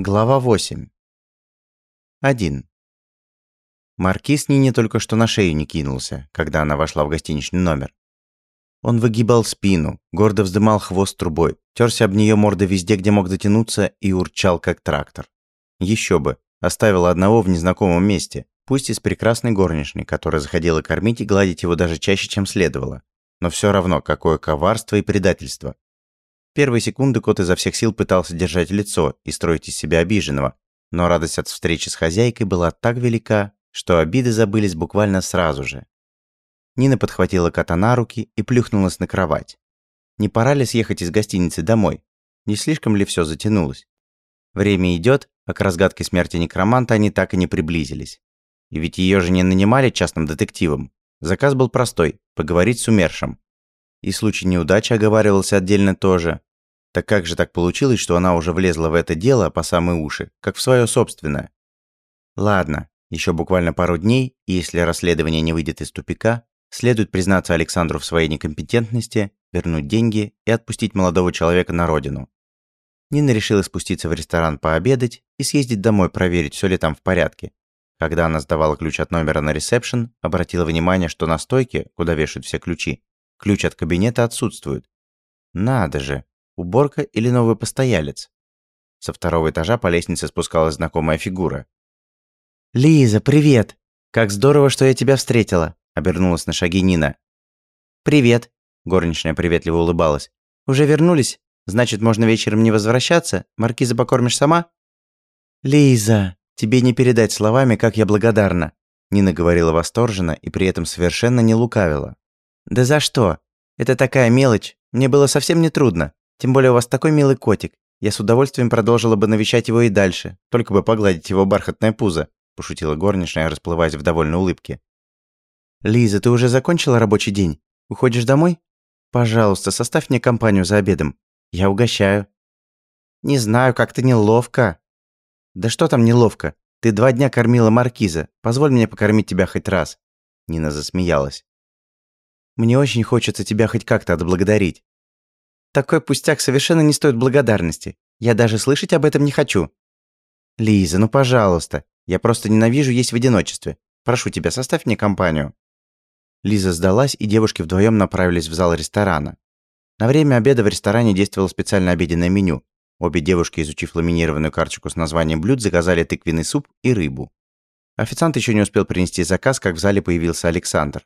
Глава 8. 1. Маркиз Нине только что на шею не кинулся, когда она вошла в гостиничный номер. Он выгибал спину, гордо вздымал хвост трубой, терся об нее мордой везде, где мог дотянуться, и урчал, как трактор. Еще бы, оставил одного в незнакомом месте, пусть и с прекрасной горничной, которая заходила кормить и гладить его даже чаще, чем следовало. Но все равно, какое коварство и предательство. Первые секунды кот изо всех сил пытался держать лицо и строить из себя обиженного, но радость от встречи с хозяйкой была так велика, что обиды забылись буквально сразу же. Нина подхватила кота на руки и плюхнулась на кровать. Не пора ли съехать из гостиницы домой? Не слишком ли все затянулось? Время идет, а к разгадке смерти некроманта они так и не приблизились. И ведь ее же не нанимали частным детективом. Заказ был простой – поговорить с умершим. И случай неудачи оговаривался отдельно тоже, так как же так получилось, что она уже влезла в это дело по самые уши, как в свое собственное? Ладно, еще буквально пару дней, и если расследование не выйдет из тупика, следует признаться Александру в своей некомпетентности, вернуть деньги и отпустить молодого человека на родину. Нина решила спуститься в ресторан пообедать и съездить домой проверить, все ли там в порядке. Когда она сдавала ключ от номера на ресепшн, обратила внимание, что на стойке, куда вешают все ключи, ключ от кабинета отсутствует. Надо же, Уборка или новый постоялец? Со второго этажа по лестнице спускалась знакомая фигура. «Лиза, привет! Как здорово, что я тебя встретила!» – обернулась на шаги Нина. «Привет!» – горничная приветливо улыбалась. «Уже вернулись? Значит, можно вечером не возвращаться? Маркиза покормишь сама?» «Лиза, тебе не передать словами, как я благодарна!» Нина говорила восторженно и при этом совершенно не лукавила. «Да за что? Это такая мелочь. Мне было совсем не трудно. Тем более у вас такой милый котик. Я с удовольствием продолжила бы навещать его и дальше, только бы погладить его бархатное пузо», – пошутила горничная, расплываясь в довольной улыбке. «Лиза, ты уже закончила рабочий день? Уходишь домой? Пожалуйста, составь мне компанию за обедом. Я угощаю». «Не знаю, как-то неловко». «Да что там неловко? Ты два дня кормила маркиза. Позволь мне покормить тебя хоть раз». Нина засмеялась. «Мне очень хочется тебя хоть как-то отблагодарить. Такой пустяк совершенно не стоит благодарности. Я даже слышать об этом не хочу. Лиза, ну пожалуйста. Я просто ненавижу есть в одиночестве. Прошу тебя, составь мне компанию. Лиза сдалась, и девушки вдвоем направились в зал ресторана. На время обеда в ресторане действовало специальное обеденное меню. Обе девушки, изучив ламинированную карточку с названием блюд, заказали тыквенный суп и рыбу. Официант еще не успел принести заказ, как в зале появился Александр.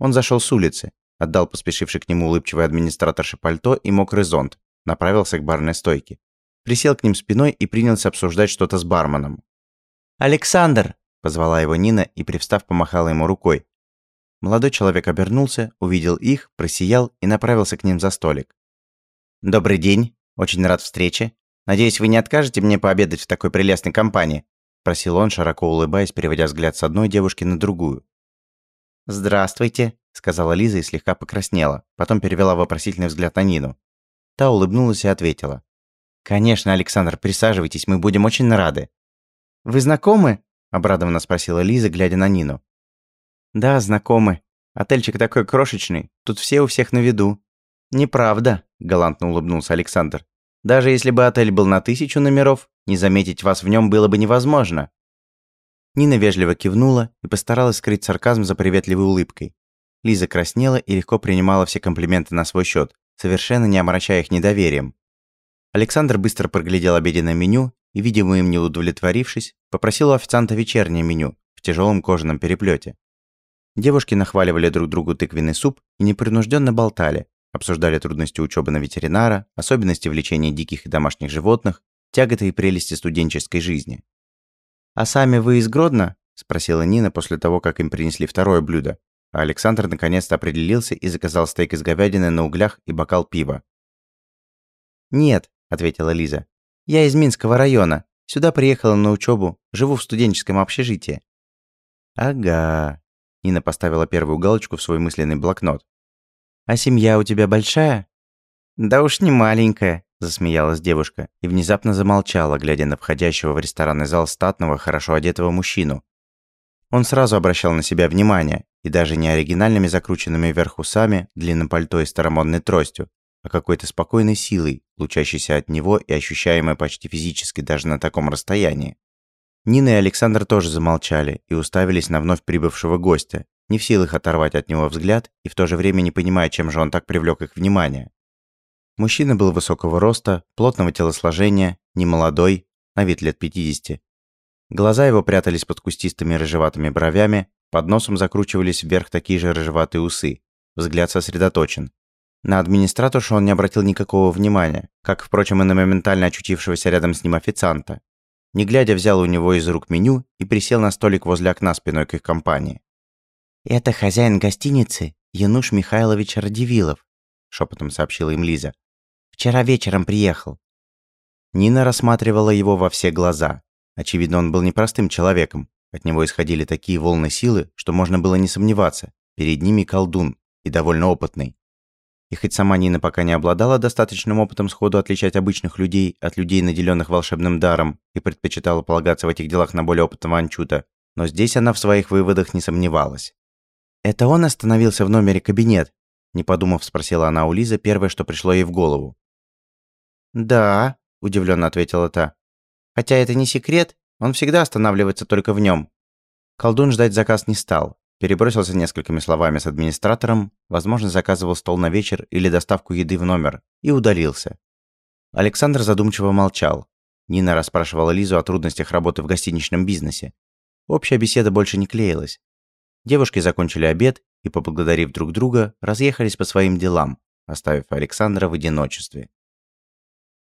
Он зашел с улицы. Отдал поспешивший к нему улыбчивый администраторше пальто и мокрый зонт. Направился к барной стойке. Присел к ним спиной и принялся обсуждать что-то с барменом. «Александр!» – позвала его Нина и, привстав, помахала ему рукой. Молодой человек обернулся, увидел их, просиял и направился к ним за столик. «Добрый день. Очень рад встрече. Надеюсь, вы не откажете мне пообедать в такой прелестной компании?» – просил он, широко улыбаясь, переводя взгляд с одной девушки на другую. «Здравствуйте», — сказала Лиза и слегка покраснела, потом перевела вопросительный взгляд на Нину. Та улыбнулась и ответила. «Конечно, Александр, присаживайтесь, мы будем очень рады». «Вы знакомы?» — обрадованно спросила Лиза, глядя на Нину. «Да, знакомы. Отельчик такой крошечный, тут все у всех на виду». «Неправда», — галантно улыбнулся Александр. «Даже если бы отель был на тысячу номеров, не заметить вас в нем было бы невозможно». Нина вежливо кивнула и постаралась скрыть сарказм за приветливой улыбкой. Лиза краснела и легко принимала все комплименты на свой счет, совершенно не омрачая их недоверием. Александр быстро проглядел обеденное меню и, видимо им не удовлетворившись, попросил у официанта вечернее меню в тяжелом кожаном переплете. Девушки нахваливали друг другу тыквенный суп и непринужденно болтали, обсуждали трудности учебы на ветеринара, особенности влечения диких и домашних животных, тяготы и прелести студенческой жизни. «А сами вы из Гродно?» – спросила Нина после того, как им принесли второе блюдо. А Александр наконец-то определился и заказал стейк из говядины на углях и бокал пива. «Нет», – ответила Лиза. «Я из Минского района. Сюда приехала на учебу. Живу в студенческом общежитии». «Ага», – Нина поставила первую галочку в свой мысленный блокнот. «А семья у тебя большая?» «Да уж не маленькая», засмеялась девушка и внезапно замолчала, глядя на входящего в ресторанный зал статного, хорошо одетого мужчину. Он сразу обращал на себя внимание, и даже не оригинальными закрученными вверх усами, длинным пальто и старомодной тростью, а какой-то спокойной силой, лучащейся от него и ощущаемой почти физически даже на таком расстоянии. Нина и Александр тоже замолчали и уставились на вновь прибывшего гостя, не в силах оторвать от него взгляд и в то же время не понимая, чем же он так привлек их внимание. Мужчина был высокого роста, плотного телосложения, немолодой, на вид лет 50. Глаза его прятались под кустистыми рыжеватыми бровями, под носом закручивались вверх такие же рыжеватые усы. Взгляд сосредоточен. На администраторшу он не обратил никакого внимания, как, впрочем, и на моментально очутившегося рядом с ним официанта. Не глядя, взял у него из рук меню и присел на столик возле окна спиной к их компании. «Это хозяин гостиницы Януш Михайлович Радивилов», – шепотом сообщила им Лиза. «Вчера вечером приехал». Нина рассматривала его во все глаза. Очевидно, он был непростым человеком. От него исходили такие волны силы, что можно было не сомневаться. Перед ними колдун, и довольно опытный. И хоть сама Нина пока не обладала достаточным опытом сходу отличать обычных людей от людей, наделенных волшебным даром, и предпочитала полагаться в этих делах на более опытного анчута, но здесь она в своих выводах не сомневалась. «Это он остановился в номере кабинет?» Не подумав, спросила она у Лизы первое, что пришло ей в голову. «Да», – удивленно ответила та. «Хотя это не секрет, он всегда останавливается только в нем. Колдун ждать заказ не стал, Перебросился несколькими словами с администратором, возможно, заказывал стол на вечер или доставку еды в номер, и удалился. Александр задумчиво молчал. Нина расспрашивала Лизу о трудностях работы в гостиничном бизнесе. Общая беседа больше не клеилась. Девушки закончили обед и, поблагодарив друг друга, разъехались по своим делам, оставив Александра в одиночестве.